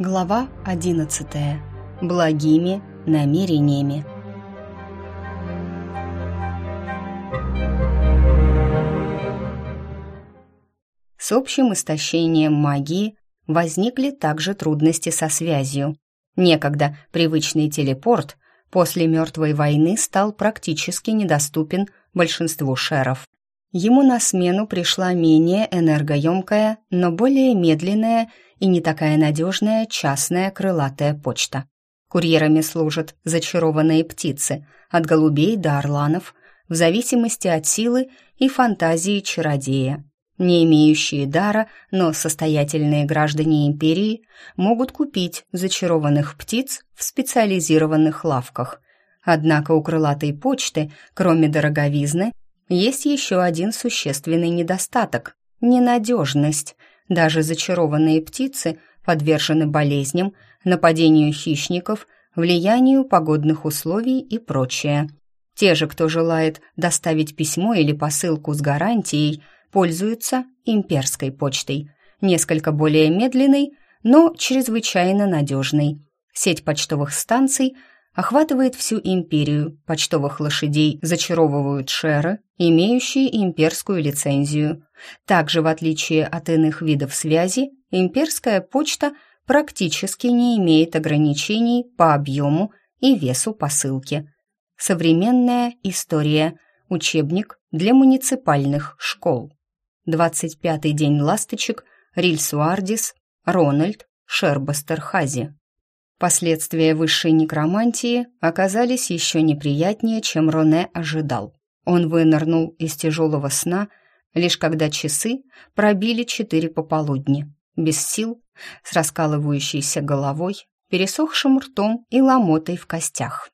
Глава 11. Благими намерениями. С общим истощением магии возникли также трудности со связью. Некогда привычный телепорт после мертвой войны стал практически недоступен большинству шеров. Ему на смену пришла менее энергоемкая, но более медленная и не такая надежная частная крылатая почта. Курьерами служат зачарованные птицы, от голубей до орланов, в зависимости от силы и фантазии чародея. Не имеющие дара, но состоятельные граждане империи могут купить зачарованных птиц в специализированных лавках. Однако у крылатой почты, кроме дороговизны, есть еще один существенный недостаток – ненадежность. Даже зачарованные птицы подвержены болезням, нападению хищников, влиянию погодных условий и прочее. Те же, кто желает доставить письмо или посылку с гарантией, пользуются имперской почтой, несколько более медленной, но чрезвычайно надежной. Сеть почтовых станций – охватывает всю империю. Почтовых лошадей зачаровывают шеры, имеющие имперскую лицензию. Также, в отличие от иных видов связи, имперская почта практически не имеет ограничений по объему и весу посылки. Современная история. Учебник для муниципальных школ. 25-й день ласточек. Рильсуардис. Рональд. Шербастерхази. Последствия высшей некромантии оказались еще неприятнее, чем Роне ожидал. Он вынырнул из тяжелого сна, лишь когда часы пробили четыре пополудни, без сил, с раскалывающейся головой, пересохшим ртом и ломотой в костях.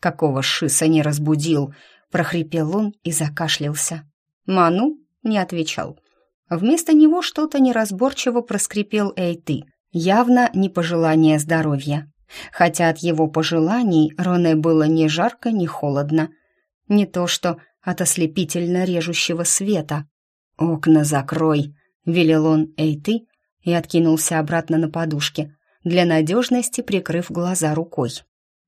«Какого шиса не разбудил?» — прохрипел он и закашлялся. Ману не отвечал. Вместо него что-то неразборчиво проскрипел «Эй ты!» Явно не пожелание здоровья. Хотя от его пожеланий Роне было ни жарко, ни холодно. Не то что от ослепительно режущего света. «Окна закрой», — велел он «Эй ты» и откинулся обратно на подушке, для надежности прикрыв глаза рукой.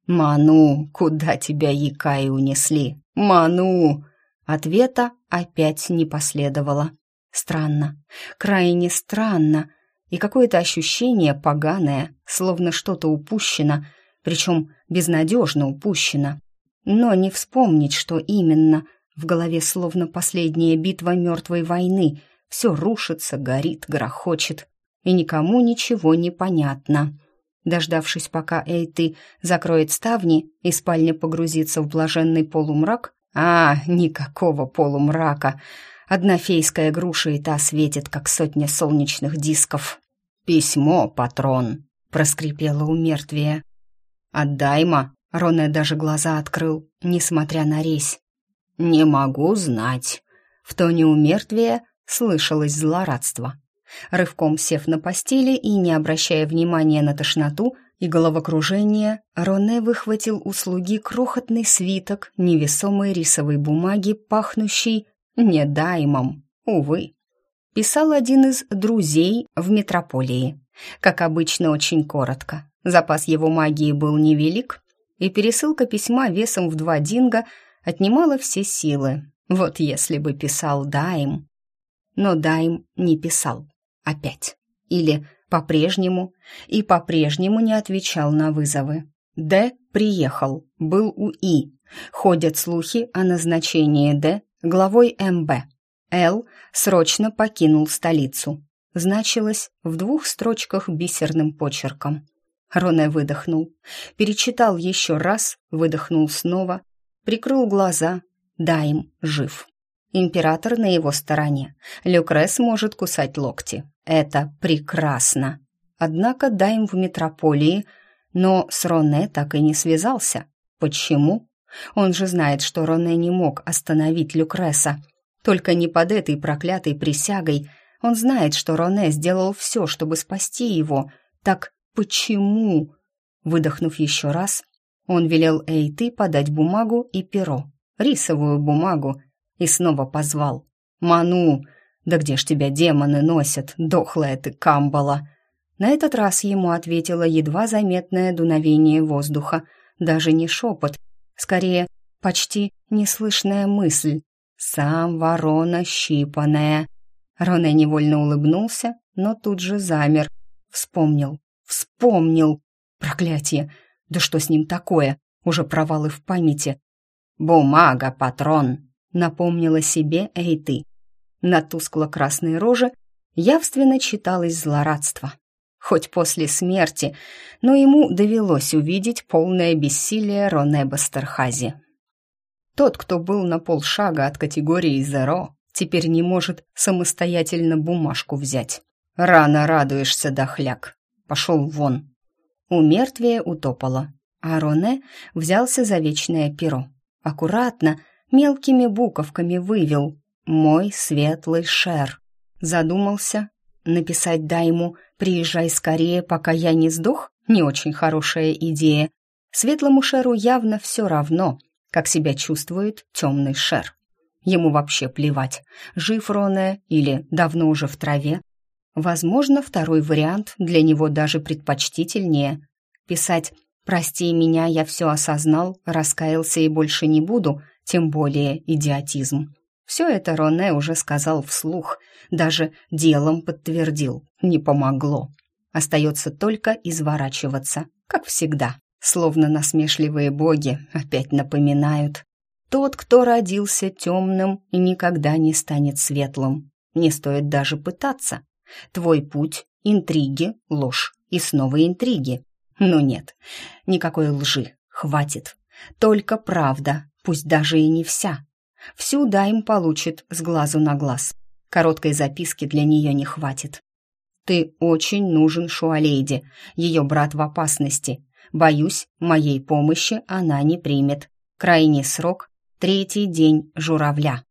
«Ману, куда тебя якаи унесли? Ману!» Ответа опять не последовало. Странно, крайне странно, и какое-то ощущение поганое, словно что-то упущено, причем безнадежно упущено. Но не вспомнить, что именно. В голове словно последняя битва мертвой войны. Все рушится, горит, грохочет, и никому ничего не понятно. Дождавшись, пока Эйты закроет ставни и спальня погрузится в блаженный полумрак, а, никакого полумрака, одна фейская груша и та светит, как сотня солнечных дисков. «Письмо, патрон», — проскрипело у мертвия. «Отдай-ма», — Роне даже глаза открыл, несмотря на резь. «Не могу знать». В тоне у мертвия слышалось злорадство. Рывком сев на постели и не обращая внимания на тошноту и головокружение, Роне выхватил у слуги крохотный свиток невесомой рисовой бумаги, пахнущий недаймом, увы писал один из друзей в метрополии. Как обычно, очень коротко. Запас его магии был невелик, и пересылка письма весом в два динга отнимала все силы. Вот если бы писал Дайм. Но Дайм не писал. Опять. Или по-прежнему. И по-прежнему не отвечал на вызовы. Д приехал, был у И. Ходят слухи о назначении Д главой МБ. Эл срочно покинул столицу. Значилось в двух строчках бисерным почерком. Роне выдохнул, перечитал еще раз, выдохнул снова, прикрыл глаза. Дайм жив. Император на его стороне. Люкрес может кусать локти. Это прекрасно. Однако Дайм в метрополии, но с Роне так и не связался. Почему? Он же знает, что Роне не мог остановить Люкреса, только не под этой проклятой присягой. Он знает, что Роне сделал все, чтобы спасти его. Так почему? Выдохнув еще раз, он велел Эйты подать бумагу и перо, рисовую бумагу, и снова позвал. «Ману! Да где ж тебя демоны носят, дохлая ты камбала!» На этот раз ему ответило едва заметное дуновение воздуха, даже не шепот, скорее, почти неслышная мысль. «Сам ворона щипаная». Роне невольно улыбнулся, но тут же замер. Вспомнил, вспомнил. Проклятие! Да что с ним такое? Уже провалы в памяти. «Бумага, патрон!» — напомнила себе «Эй ты!» На тускло-красной роже явственно читалось злорадство. Хоть после смерти, но ему довелось увидеть полное бессилие Роне Бастерхази. Тот, кто был на полшага от категории «зеро», теперь не может самостоятельно бумажку взять. «Рано радуешься, дохляк!» Пошел вон. У мертвия утопало, а Роне взялся за вечное перо. Аккуратно, мелкими буковками вывел «Мой светлый шер». Задумался. Написать Дайму «Приезжай скорее, пока я не сдох» — не очень хорошая идея. Светлому шеру явно все равно, как себя чувствует темный шер. Ему вообще плевать, жив Роне или давно уже в траве. Возможно, второй вариант для него даже предпочтительнее. Писать «Прости меня, я все осознал, раскаялся и больше не буду», тем более идиотизм. Все это Роне уже сказал вслух, даже делом подтвердил, не помогло. Остается только изворачиваться, как всегда, словно насмешливые боги опять напоминают. Тот, кто родился темным никогда не станет светлым. Не стоит даже пытаться. Твой путь — интриги, ложь и снова интриги. Ну нет, никакой лжи, хватит. Только правда, пусть даже и не вся. Всю Дайм получит с глазу на глаз. Короткой записки для нее не хватит. «Ты очень нужен Шуалейде. Ее брат в опасности. Боюсь, моей помощи она не примет. Крайний срок — третий день журавля».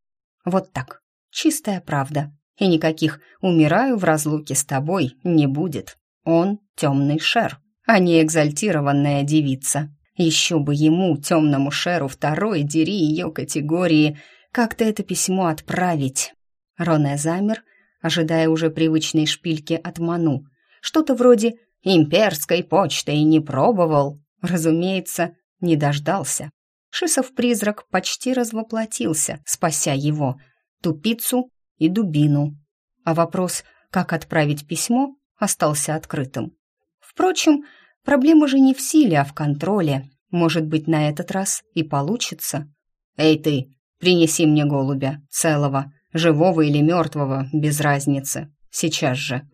Вот так. Чистая правда. И никаких «умираю в разлуке с тобой» не будет. Он — темный шер а не экзальтированная девица. Еще бы ему, темному шеру второй, дери ее категории, как-то это письмо отправить. Роне замер, ожидая уже привычной шпильки от Ману. Что-то вроде «имперской почты» и не пробовал. Разумеется, не дождался. Шисов-призрак почти развоплотился, спася его, тупицу и дубину. А вопрос, как отправить письмо, остался открытым. Впрочем, проблема же не в силе, а в контроле. Может быть, на этот раз и получится. «Эй ты, принеси мне голубя, целого, живого или мертвого, без разницы. Сейчас же».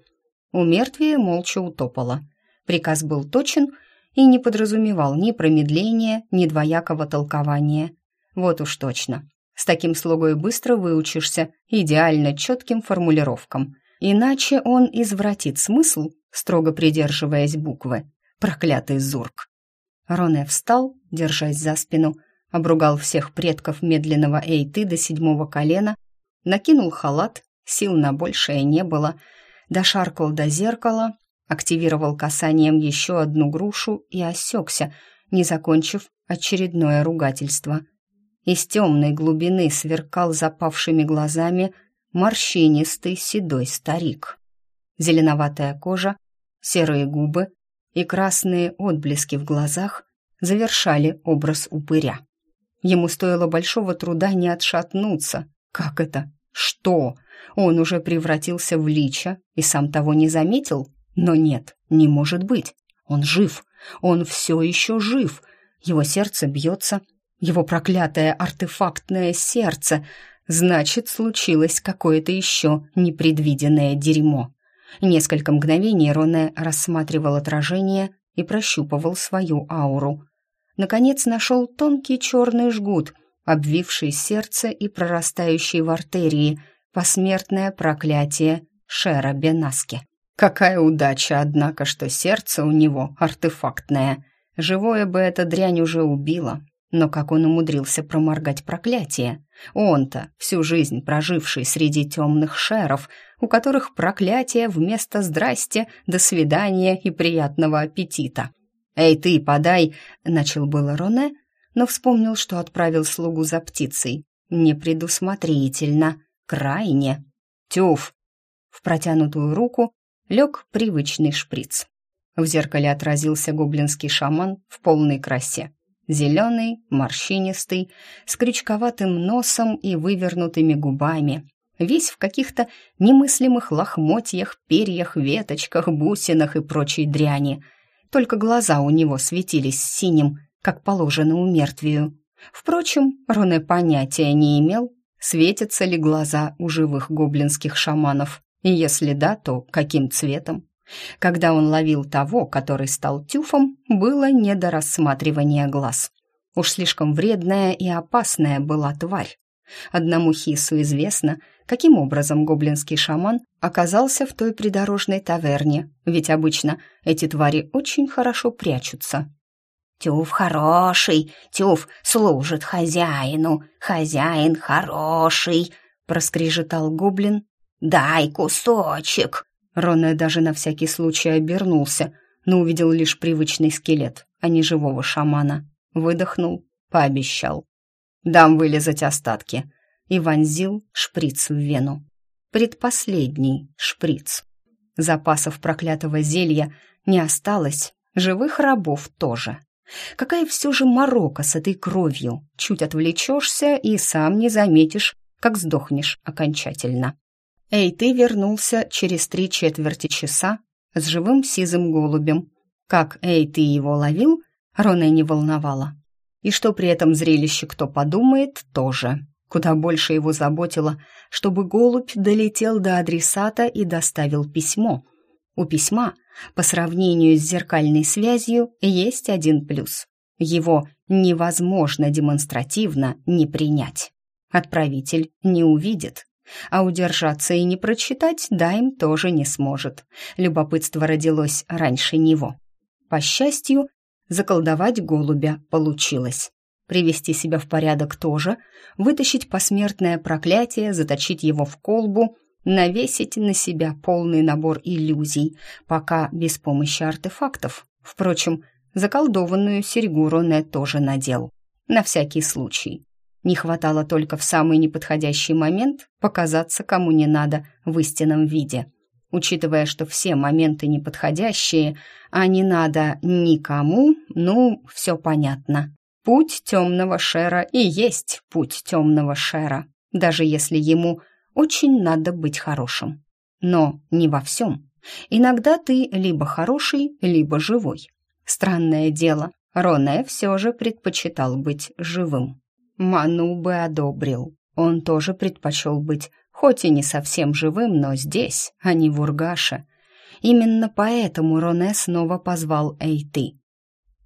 У мертвия молча утопало. Приказ был точен и не подразумевал ни промедления, ни двоякого толкования. Вот уж точно. С таким слугой быстро выучишься идеально четким формулировкам. Иначе он извратит смысл строго придерживаясь буквы. Проклятый Зурк. Роне встал, держась за спину, обругал всех предков медленного Эйты до седьмого колена, накинул халат, сил на большее не было, дошаркал до зеркала, активировал касанием еще одну грушу и осекся, не закончив очередное ругательство. Из темной глубины сверкал запавшими глазами морщинистый седой старик. Зеленоватая кожа, серые губы и красные отблески в глазах завершали образ упыря. Ему стоило большого труда не отшатнуться. Как это? Что? Он уже превратился в лича и сам того не заметил? Но нет, не может быть. Он жив. Он все еще жив. Его сердце бьется. Его проклятое артефактное сердце. Значит, случилось какое-то еще непредвиденное дерьмо. Несколько мгновений Роне рассматривал отражение и прощупывал свою ауру. Наконец нашел тонкий черный жгут, обвивший сердце и прорастающий в артерии, посмертное проклятие Шера Бенаски. Какая удача, однако, что сердце у него артефактное. Живое бы эта дрянь уже убила, но как он умудрился проморгать проклятие? Он-то, всю жизнь проживший среди темных шеров, у которых проклятие вместо «здрасте», «до свидания» и «приятного аппетита». «Эй, ты, подай!» — начал было Роне, но вспомнил, что отправил слугу за птицей. Непредусмотрительно, крайне. «Тюф!» В протянутую руку лег привычный шприц. В зеркале отразился гоблинский шаман в полной красе. Зеленый, морщинистый, с крючковатым носом и вывернутыми губами. Весь в каких-то немыслимых лохмотьях, перьях, веточках, бусинах и прочей дряни. Только глаза у него светились синим, как положено у мертвию. Впрочем, Роне понятия не имел, светятся ли глаза у живых гоблинских шаманов, и если да, то каким цветом. Когда он ловил того, который стал тюфом, было не до рассматривания глаз. Уж слишком вредная и опасная была тварь. Одному Хису известно, каким образом гоблинский шаман оказался в той придорожной таверне, ведь обычно эти твари очень хорошо прячутся. «Тюф хороший, Тюф служит хозяину, хозяин хороший», — проскрежетал гоблин. «Дай кусочек». Роне даже на всякий случай обернулся, но увидел лишь привычный скелет, а не живого шамана. Выдохнул, пообещал. «Дам вылезать остатки», и вонзил шприц в вену. Предпоследний шприц. Запасов проклятого зелья не осталось, живых рабов тоже. Какая все же морока с этой кровью. Чуть отвлечешься и сам не заметишь, как сдохнешь окончательно. Эй, ты вернулся через три четверти часа с живым сизым голубем. Как Эй, ты его ловил, Рона не волновала. И что при этом зрелище кто подумает, тоже. Куда больше его заботило, чтобы голубь долетел до адресата и доставил письмо. У письма – по сравнению с зеркальной связью есть один плюс. Его невозможно демонстративно не принять. Отправитель не увидит, а удержаться и не прочитать Дайм тоже не сможет. Любопытство родилось раньше него. По счастью, заколдовать голубя получилось. Привести себя в порядок тоже, вытащить посмертное проклятие, заточить его в колбу навесить на себя полный набор иллюзий, пока без помощи артефактов. Впрочем, заколдованную серьгу Роне тоже надел. На всякий случай. Не хватало только в самый неподходящий момент показаться кому не надо в истинном виде. Учитывая, что все моменты неподходящие, а не надо никому, ну, все понятно. Путь темного шера и есть путь темного шера, даже если ему очень надо быть хорошим. Но не во всем. Иногда ты либо хороший, либо живой. Странное дело, Роне все же предпочитал быть живым. Ману бы одобрил. Он тоже предпочел быть, хоть и не совсем живым, но здесь, а не в Ургаше. Именно поэтому Роне снова позвал Эйты.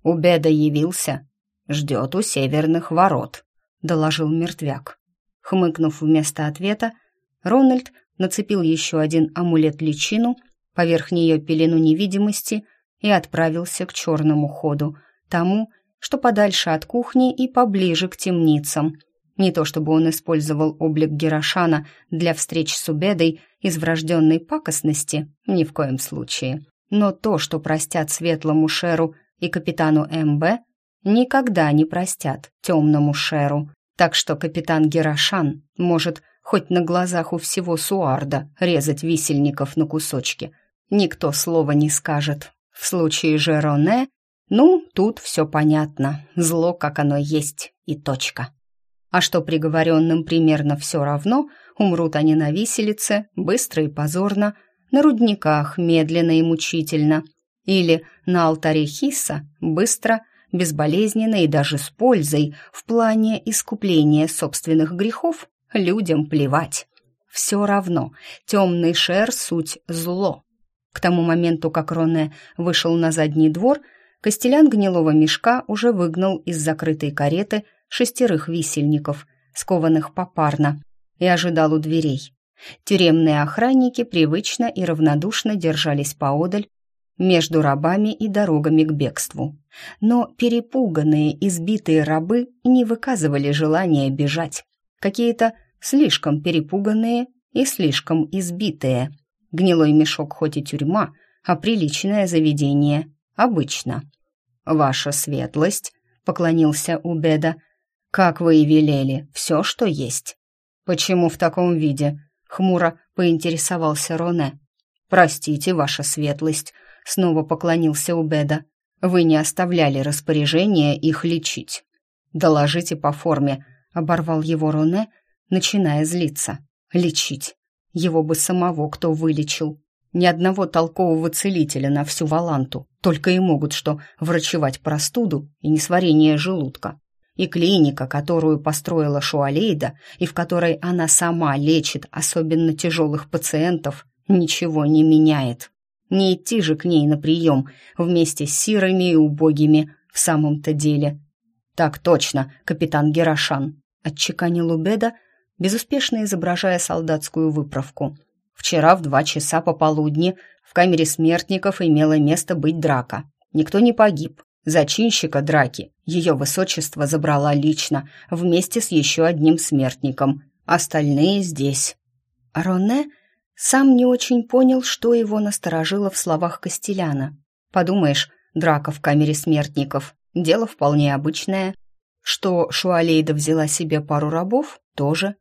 «Убеда явился. Ждет у северных ворот», — доложил мертвяк. Хмыкнув вместо ответа, Рональд нацепил еще один амулет-личину, поверх нее пелену невидимости и отправился к черному ходу, тому, что подальше от кухни и поближе к темницам. Не то чтобы он использовал облик Герошана для встреч с Убедой из врожденной пакостности, ни в коем случае. Но то, что простят светлому Шеру и капитану МБ, никогда не простят темному Шеру. Так что капитан Герошан может хоть на глазах у всего Суарда резать висельников на кусочки. Никто слова не скажет. В случае же Роне, ну, тут все понятно. Зло, как оно есть, и точка. А что приговоренным примерно все равно, умрут они на виселице, быстро и позорно, на рудниках, медленно и мучительно, или на алтаре Хисса, быстро, безболезненно и даже с пользой в плане искупления собственных грехов людям плевать. Все равно, темный шер — суть зло. К тому моменту, как Роне вышел на задний двор, Костелян гнилого мешка уже выгнал из закрытой кареты шестерых висельников, скованных попарно, и ожидал у дверей. Тюремные охранники привычно и равнодушно держались поодаль между рабами и дорогами к бегству. Но перепуганные, избитые рабы не выказывали желания бежать какие-то слишком перепуганные и слишком избитые. Гнилой мешок хоть и тюрьма, а приличное заведение. Обычно. «Ваша светлость», — поклонился Убеда, — «как вы и велели, все, что есть». «Почему в таком виде?» — хмуро поинтересовался Роне. «Простите, ваша светлость», — снова поклонился Убеда. «Вы не оставляли распоряжения их лечить». «Доложите по форме», — оборвал его Роне, начиная злиться. «Лечить. Его бы самого кто вылечил. Ни одного толкового целителя на всю Валанту. Только и могут что врачевать простуду и несварение желудка. И клиника, которую построила Шуалейда, и в которой она сама лечит особенно тяжелых пациентов, ничего не меняет. Не идти же к ней на прием вместе с сирыми и убогими в самом-то деле. «Так точно, капитан Герашан», — отчеканил Убеда, безуспешно изображая солдатскую выправку. «Вчера в два часа пополудни в камере смертников имела место быть драка. Никто не погиб. Зачинщика драки ее высочество забрала лично, вместе с еще одним смертником. Остальные здесь». Роне сам не очень понял, что его насторожило в словах Костеляна. Подумаешь, драка в камере смертников. Дело вполне обычное. Что Шуалейда взяла себе пару рабов, тоже.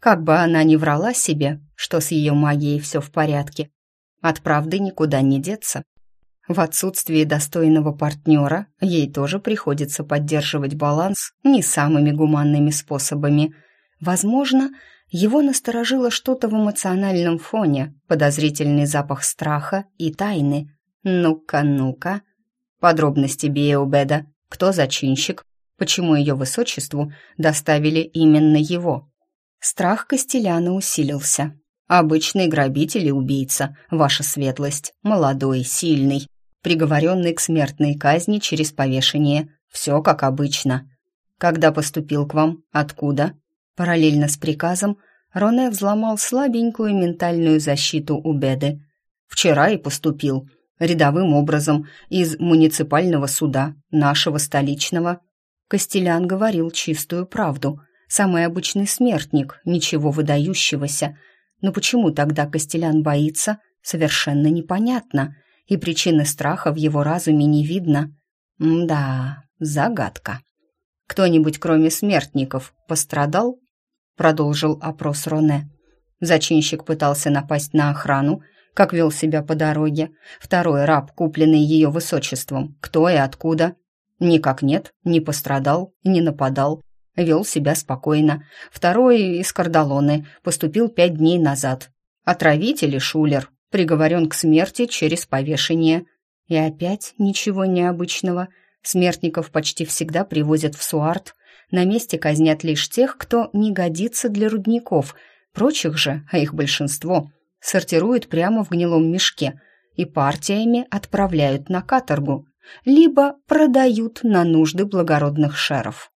Как бы она ни врала себе, что с ее магией все в порядке. От правды никуда не деться. В отсутствии достойного партнера ей тоже приходится поддерживать баланс не самыми гуманными способами. Возможно, его насторожило что-то в эмоциональном фоне, подозрительный запах страха и тайны. Ну-ка, ну-ка. Подробности Биеубеда. Кто зачинщик? Почему ее высочеству доставили именно его? Страх Костеляна усилился. Обычный грабитель и убийца, ваша светлость, молодой, сильный, приговоренный к смертной казни через повешение. Все как обычно. Когда поступил к вам? Откуда? Параллельно с приказом Роне взломал слабенькую ментальную защиту у Беды. «Вчера и поступил. Рядовым образом, из муниципального суда, нашего столичного». Костелян говорил чистую правду. Самый обычный смертник, ничего выдающегося. Но почему тогда Костелян боится, совершенно непонятно, и причины страха в его разуме не видно. Да, загадка. Кто-нибудь, кроме смертников, пострадал? продолжил опрос Роне. Зачинщик пытался напасть на охрану, как вел себя по дороге. Второй раб, купленный ее высочеством. Кто и откуда? Никак нет, не пострадал, не нападал. Вел себя спокойно. Второй из Кардалоны поступил пять дней назад. Отравитель и шулер, приговорен к смерти через повешение. И опять ничего необычного. Смертников почти всегда привозят в Суарт, на месте казнят лишь тех, кто не годится для рудников. Прочих же, а их большинство, сортируют прямо в гнилом мешке и партиями отправляют на каторгу, либо продают на нужды благородных шеров.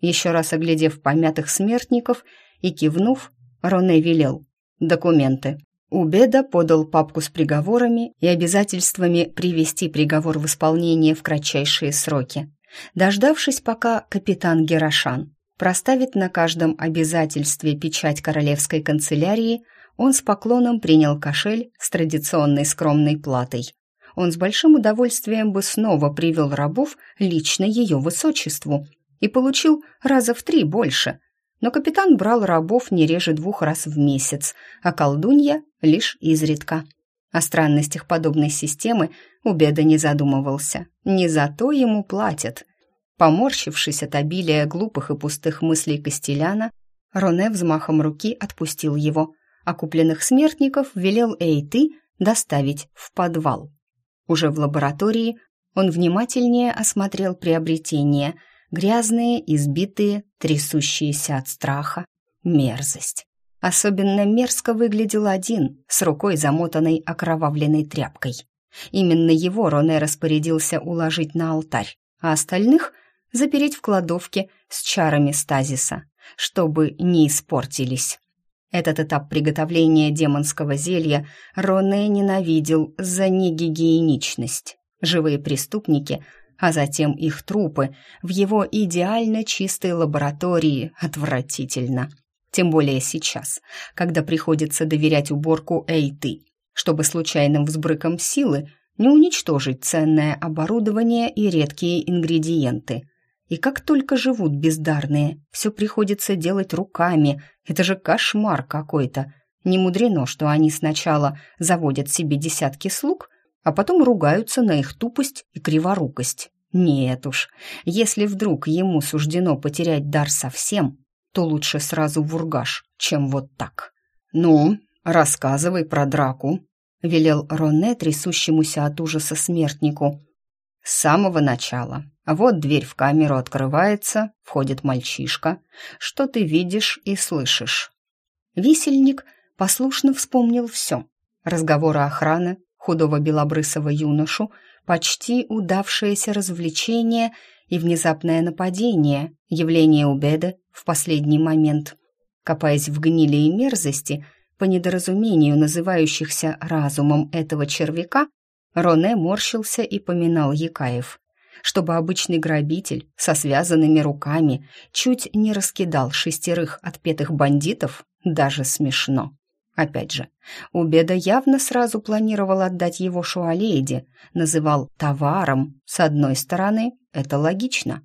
Еще раз оглядев помятых смертников и кивнув, Роне велел «Документы». Убеда подал папку с приговорами и обязательствами привести приговор в исполнение в кратчайшие сроки. Дождавшись, пока капитан Герашан проставит на каждом обязательстве печать королевской канцелярии, он с поклоном принял кошель с традиционной скромной платой. Он с большим удовольствием бы снова привел рабов лично ее высочеству и получил раза в три больше. Но капитан брал рабов не реже двух раз в месяц, а колдунья лишь изредка – о странностях подобной системы Убеда не задумывался. Не за то ему платят. Поморщившись от обилия глупых и пустых мыслей Костеляна, Роне взмахом руки отпустил его, а купленных смертников велел Эйты доставить в подвал. Уже в лаборатории он внимательнее осмотрел приобретения, грязные, избитые, трясущиеся от страха. Мерзость. Особенно мерзко выглядел один, с рукой замотанной окровавленной тряпкой. Именно его Роне распорядился уложить на алтарь, а остальных запереть в кладовке с чарами стазиса, чтобы не испортились. Этот этап приготовления демонского зелья Роне ненавидел за негигиеничность. Живые преступники, а затем их трупы в его идеально чистой лаборатории отвратительно – тем более сейчас, когда приходится доверять уборку Эйты, чтобы случайным взбрыком силы не уничтожить ценное оборудование и редкие ингредиенты. И как только живут бездарные, все приходится делать руками. Это же кошмар какой-то. Не мудрено, что они сначала заводят себе десятки слуг, а потом ругаются на их тупость и криворукость. Нет уж, если вдруг ему суждено потерять дар совсем, то лучше сразу в ургаш, чем вот так. «Ну, рассказывай про драку», — велел Ронне трясущемуся от ужаса смертнику. «С самого начала. Вот дверь в камеру открывается, входит мальчишка. Что ты видишь и слышишь?» Висельник послушно вспомнил все. Разговоры охраны, худого белобрысого юношу, почти удавшееся развлечение и внезапное нападение, явление Убеда в последний момент. Копаясь в гнили и мерзости, по недоразумению называющихся разумом этого червяка, Роне морщился и поминал Якаев. Чтобы обычный грабитель со связанными руками чуть не раскидал шестерых отпетых бандитов, даже смешно. Опять же, Убеда явно сразу планировал отдать его Шуалейде, называл товаром. С одной стороны, это логично.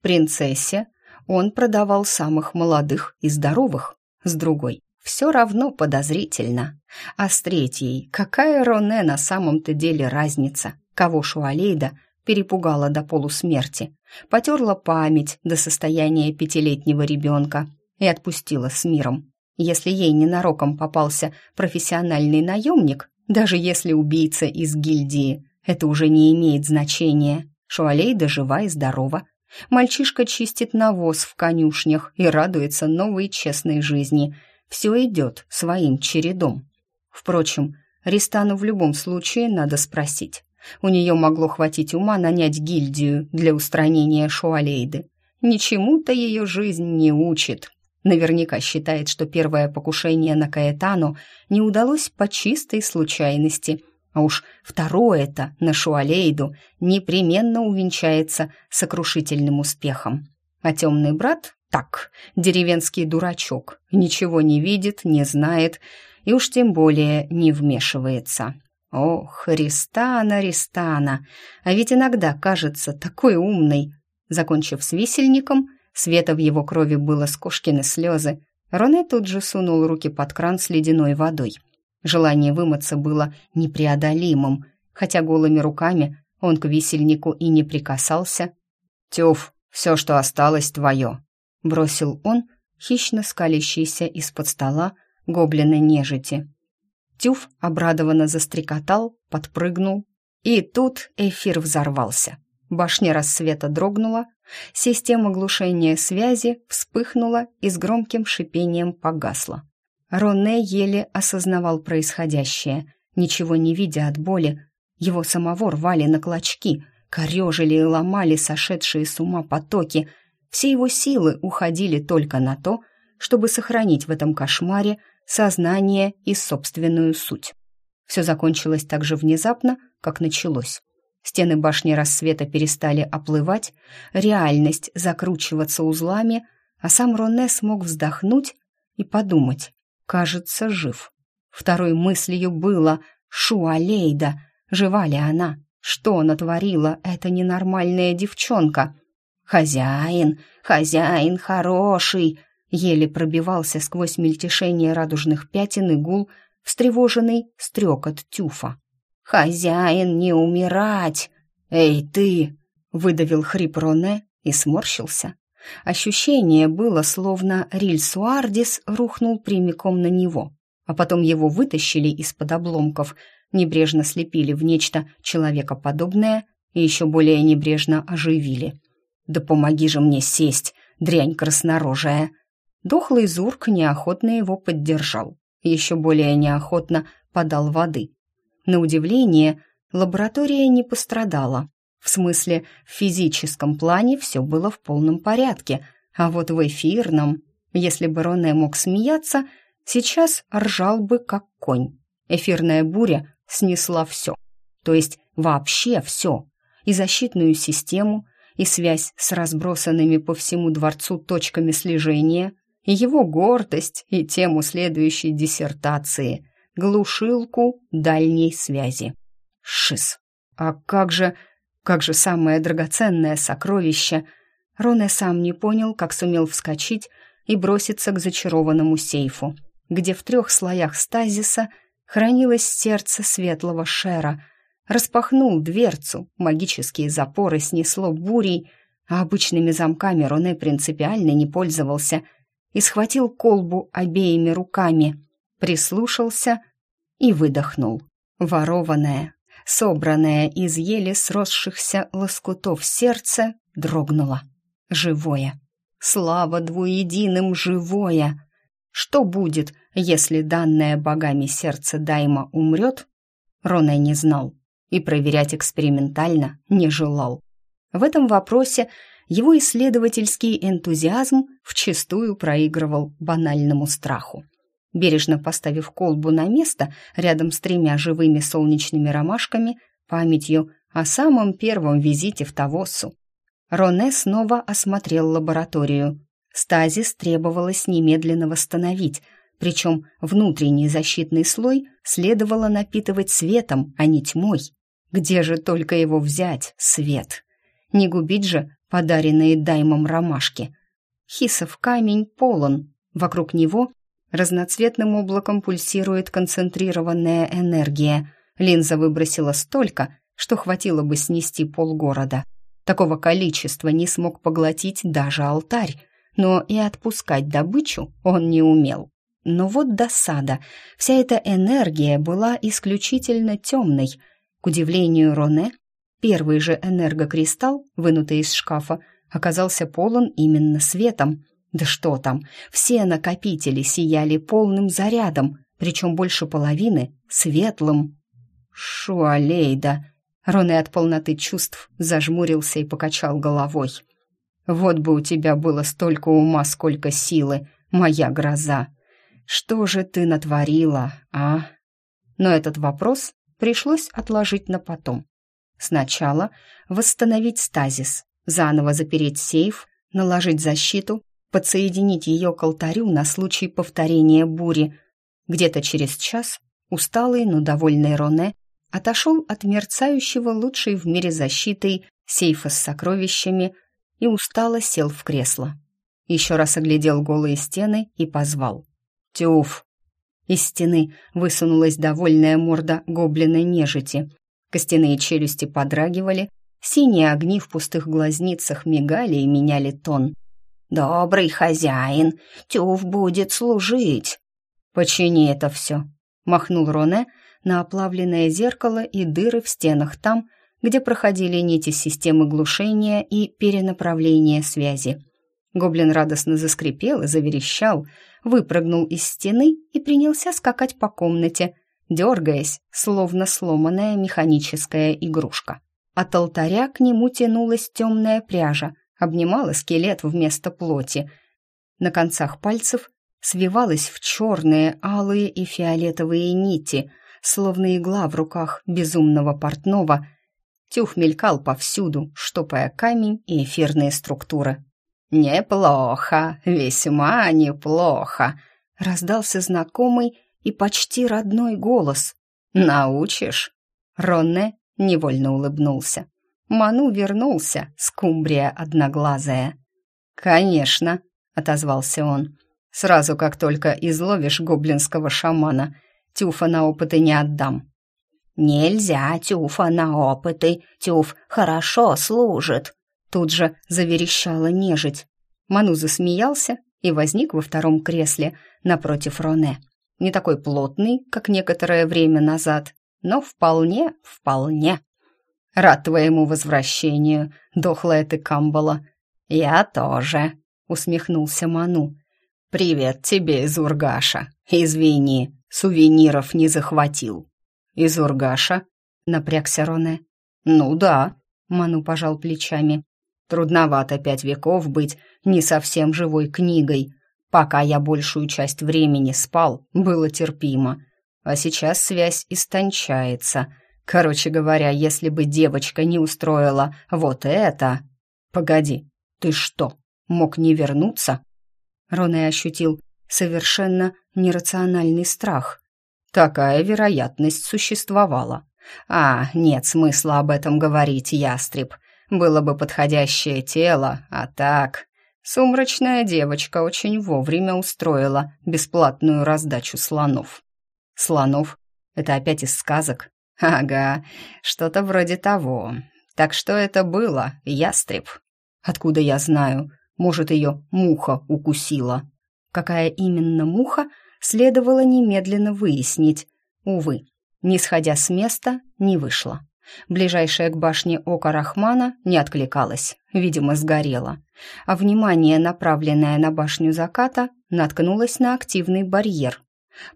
Принцессе он продавал самых молодых и здоровых, с другой все равно подозрительно. А с третьей, какая Роне на самом-то деле разница, кого Шуалейда перепугала до полусмерти, потерла память до состояния пятилетнего ребенка и отпустила с миром. Если ей ненароком попался профессиональный наемник, даже если убийца из гильдии, это уже не имеет значения. Шуалейда жива и здорова. Мальчишка чистит навоз в конюшнях и радуется новой честной жизни. Все идет своим чередом. Впрочем, Ристану в любом случае надо спросить. У нее могло хватить ума нанять гильдию для устранения Шуалейды. Ничему-то ее жизнь не учит. Наверняка считает, что первое покушение на Каэтану не удалось по чистой случайности, а уж второе-то на Шуалейду непременно увенчается сокрушительным успехом. А темный брат так, деревенский дурачок, ничего не видит, не знает и уж тем более не вмешивается. Ох, Ристана, Ристана, а ведь иногда кажется такой умной. Закончив с висельником, Света в его крови было с кошкины слезы. Роне тут же сунул руки под кран с ледяной водой. Желание вымыться было непреодолимым, хотя голыми руками он к висельнику и не прикасался. «Тюф, все, что осталось, твое», — бросил он, хищно скалящийся из-под стола гоблина нежити. Тюф обрадованно застрекотал, подпрыгнул, и тут эфир взорвался. Башня рассвета дрогнула, Система глушения связи вспыхнула и с громким шипением погасла. Роне еле осознавал происходящее, ничего не видя от боли. Его самого рвали на клочки, корежили и ломали сошедшие с ума потоки. Все его силы уходили только на то, чтобы сохранить в этом кошмаре сознание и собственную суть. Все закончилось так же внезапно, как началось. Стены башни рассвета перестали оплывать, реальность закручиваться узлами, а сам Роне смог вздохнуть и подумать. Кажется, жив. Второй мыслью было «Шуалейда! Жива ли она? Что натворила эта ненормальная девчонка?» «Хозяин! Хозяин хороший!» Еле пробивался сквозь мельтешение радужных пятен и гул, встревоженный стрекот тюфа. «Хозяин, не умирать!» «Эй, ты!» — выдавил хрип Роне и сморщился. Ощущение было, словно Риль Суардис рухнул прямиком на него, а потом его вытащили из-под обломков, небрежно слепили в нечто человекоподобное и еще более небрежно оживили. «Да помоги же мне сесть, дрянь краснорожая!» Дохлый Зурк неохотно его поддержал, еще более неохотно подал воды, на удивление, лаборатория не пострадала. В смысле, в физическом плане все было в полном порядке, а вот в эфирном, если бы Роне мог смеяться, сейчас ржал бы как конь. Эфирная буря снесла все, то есть вообще все, и защитную систему, и связь с разбросанными по всему дворцу точками слежения, и его гордость, и тему следующей диссертации — глушилку дальней связи. Шиз. А как же, как же самое драгоценное сокровище? Роне сам не понял, как сумел вскочить и броситься к зачарованному сейфу. где в трех слоях стазиса хранилось сердце светлого шера. Распахнул дверцу, магические запоры снесло бурей, а обычными замками Роне принципиально не пользовался, и схватил колбу обеими руками, прислушался и выдохнул. Ворованное, собранное из еле сросшихся лоскутов сердце, дрогнуло. Живое. Слава двуединым живое! Что будет, если данное богами сердце Дайма умрет? Роне не знал и проверять экспериментально не желал. В этом вопросе его исследовательский энтузиазм вчастую проигрывал банальному страху. Бережно поставив колбу на место рядом с тремя живыми солнечными ромашками, памятью о самом первом визите в Тавоссу, Роне снова осмотрел лабораторию. Стазис требовалось немедленно восстановить, причем внутренний защитный слой следовало напитывать светом, а не тьмой. Где же только его взять, свет? Не губить же подаренные даймом ромашки. Хисов камень полон, вокруг него разноцветным облаком пульсирует концентрированная энергия. Линза выбросила столько, что хватило бы снести полгорода. Такого количества не смог поглотить даже алтарь, но и отпускать добычу он не умел. Но вот досада. Вся эта энергия была исключительно темной. К удивлению Роне, Первый же энергокристалл, вынутый из шкафа, оказался полон именно светом. Да что там, все накопители сияли полным зарядом, причем больше половины — светлым. «Шуалейда!» Роне от полноты чувств зажмурился и покачал головой. «Вот бы у тебя было столько ума, сколько силы, моя гроза! Что же ты натворила, а?» Но этот вопрос пришлось отложить на потом. Сначала восстановить стазис, заново запереть сейф, наложить защиту, подсоединить ее к алтарю на случай повторения бури. Где-то через час усталый, но довольный Роне отошел от мерцающего лучшей в мире защитой сейфа с сокровищами и устало сел в кресло. Еще раз оглядел голые стены и позвал. «Тюф!» Из стены высунулась довольная морда гоблиной нежити. Костяные челюсти подрагивали, синие огни в пустых глазницах мигали и меняли тон. «Добрый хозяин, тюф будет служить!» «Почини это все!» — махнул Роне на оплавленное зеркало и дыры в стенах там, где проходили нити системы глушения и перенаправления связи. Гоблин радостно заскрипел и заверещал, выпрыгнул из стены и принялся скакать по комнате, дергаясь, словно сломанная механическая игрушка. От алтаря к нему тянулась темная пряжа, обнимала скелет вместо плоти. На концах пальцев свивалась в черные, алые и фиолетовые нити, словно игла в руках безумного портного. Тюх мелькал повсюду, штопая камень и эфирные структуры. «Неплохо, весьма неплохо», — раздался знакомый и почти родной голос. «Научишь?» Ронне невольно улыбнулся. Ману вернулся, скумбрия одноглазая. «Конечно», — отозвался он. «Сразу, как только изловишь гоблинского шамана, Тюфа на опыты не отдам». «Нельзя Тюфа на опыты, Тюф хорошо служит», — тут же заверещала нежить. Ману засмеялся и возник во втором кресле напротив Роне не такой плотный, как некоторое время назад, но вполне, вполне. Рад твоему возвращению, дохлая ты камбала. Я тоже, усмехнулся Ману. Привет тебе из Ургаша. Извини, сувениров не захватил. Из Ургаша? Напрягся Роне. Ну да, Ману пожал плечами. Трудновато пять веков быть не совсем живой книгой, Пока я большую часть времени спал, было терпимо. А сейчас связь истончается. Короче говоря, если бы девочка не устроила вот это... Погоди, ты что, мог не вернуться? Роне ощутил совершенно нерациональный страх. Такая вероятность существовала. А, нет смысла об этом говорить, ястреб. Было бы подходящее тело, а так... Сумрачная девочка очень вовремя устроила бесплатную раздачу слонов. Слонов? Это опять из сказок? Ага, что-то вроде того. Так что это было, ястреб? Откуда я знаю? Может, ее муха укусила? Какая именно муха, следовало немедленно выяснить. Увы, не сходя с места, не вышло. Ближайшее к башне око Рахмана не откликалось, видимо, сгорело. А внимание, направленное на башню заката, наткнулось на активный барьер.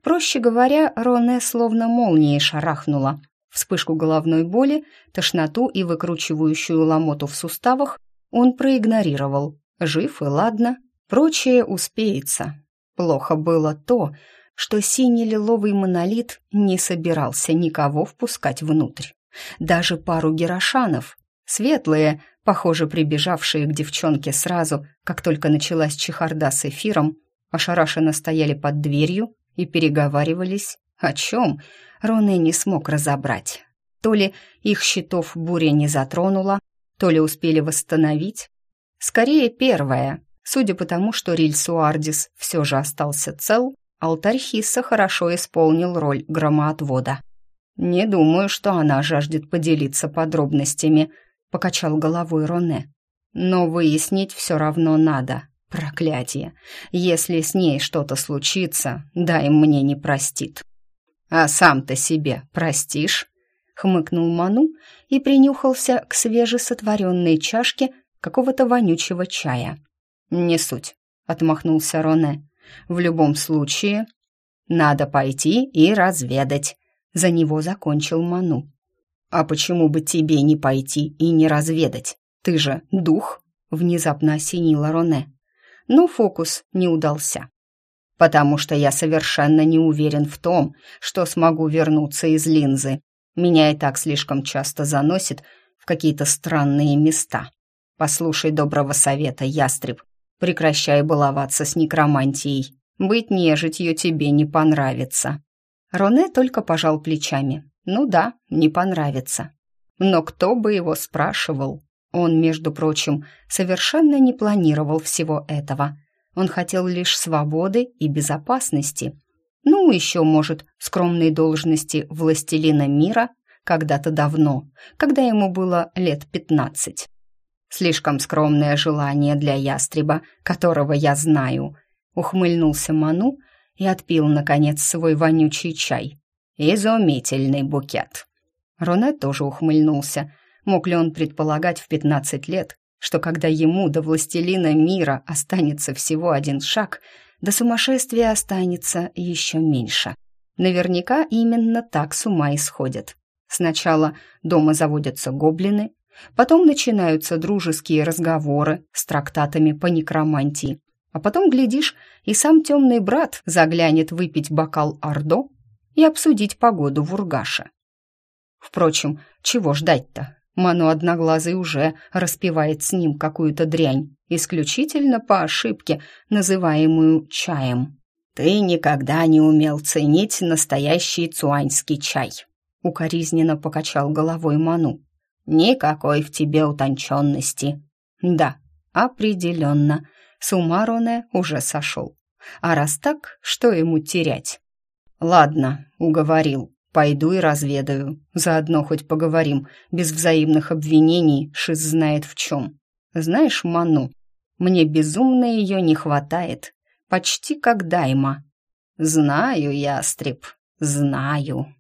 Проще говоря, Роне словно молнией шарахнула. Вспышку головной боли, тошноту и выкручивающую ломоту в суставах он проигнорировал. Жив и ладно, прочее успеется. Плохо было то, что синий-лиловый монолит не собирался никого впускать внутрь. Даже пару герошанов, светлые, похоже, прибежавшие к девчонке сразу, как только началась чехарда с эфиром, ошарашенно стояли под дверью и переговаривались. О чем? Роне не смог разобрать. То ли их щитов буря не затронула, то ли успели восстановить. Скорее, первое. Судя по тому, что Рильсуардис все же остался цел, алтарь Хисса хорошо исполнил роль громоотвода. «Не думаю, что она жаждет поделиться подробностями», — покачал головой Роне. «Но выяснить все равно надо. Проклятие. Если с ней что-то случится, дай мне не простит». «А сам-то себе простишь?» — хмыкнул Ману и принюхался к свежесотворенной чашке какого-то вонючего чая. «Не суть», — отмахнулся Роне. «В любом случае, надо пойти и разведать». За него закончил Ману. «А почему бы тебе не пойти и не разведать? Ты же дух!» — внезапно осенила Роне. Но фокус не удался. «Потому что я совершенно не уверен в том, что смогу вернуться из линзы. Меня и так слишком часто заносит в какие-то странные места. Послушай доброго совета, ястреб. Прекращай баловаться с некромантией. Быть нежитью тебе не понравится». Роне только пожал плечами. Ну да, не понравится. Но кто бы его спрашивал? Он, между прочим, совершенно не планировал всего этого. Он хотел лишь свободы и безопасности. Ну, еще, может, скромной должности властелина мира когда-то давно, когда ему было лет пятнадцать. Слишком скромное желание для ястреба, которого я знаю, ухмыльнулся Ману, и отпил, наконец, свой вонючий чай. Изумительный букет. Роне тоже ухмыльнулся. Мог ли он предполагать в пятнадцать лет, что когда ему до властелина мира останется всего один шаг, до сумасшествия останется еще меньше. Наверняка именно так с ума исходят. Сначала дома заводятся гоблины, потом начинаются дружеские разговоры с трактатами по некромантии, а потом, глядишь, и сам темный брат заглянет выпить бокал Ордо и обсудить погоду в Ургаше. Впрочем, чего ждать-то? Ману Одноглазый уже распивает с ним какую-то дрянь, исключительно по ошибке, называемую чаем. «Ты никогда не умел ценить настоящий цуаньский чай», — укоризненно покачал головой Ману. «Никакой в тебе утонченности». «Да, определенно», с ума Роне уже сошел. А раз так, что ему терять? Ладно, уговорил. Пойду и разведаю. Заодно хоть поговорим. Без взаимных обвинений Шиз знает в чем. Знаешь, Ману, мне безумно ее не хватает. Почти как Дайма. Знаю, ястреб, знаю.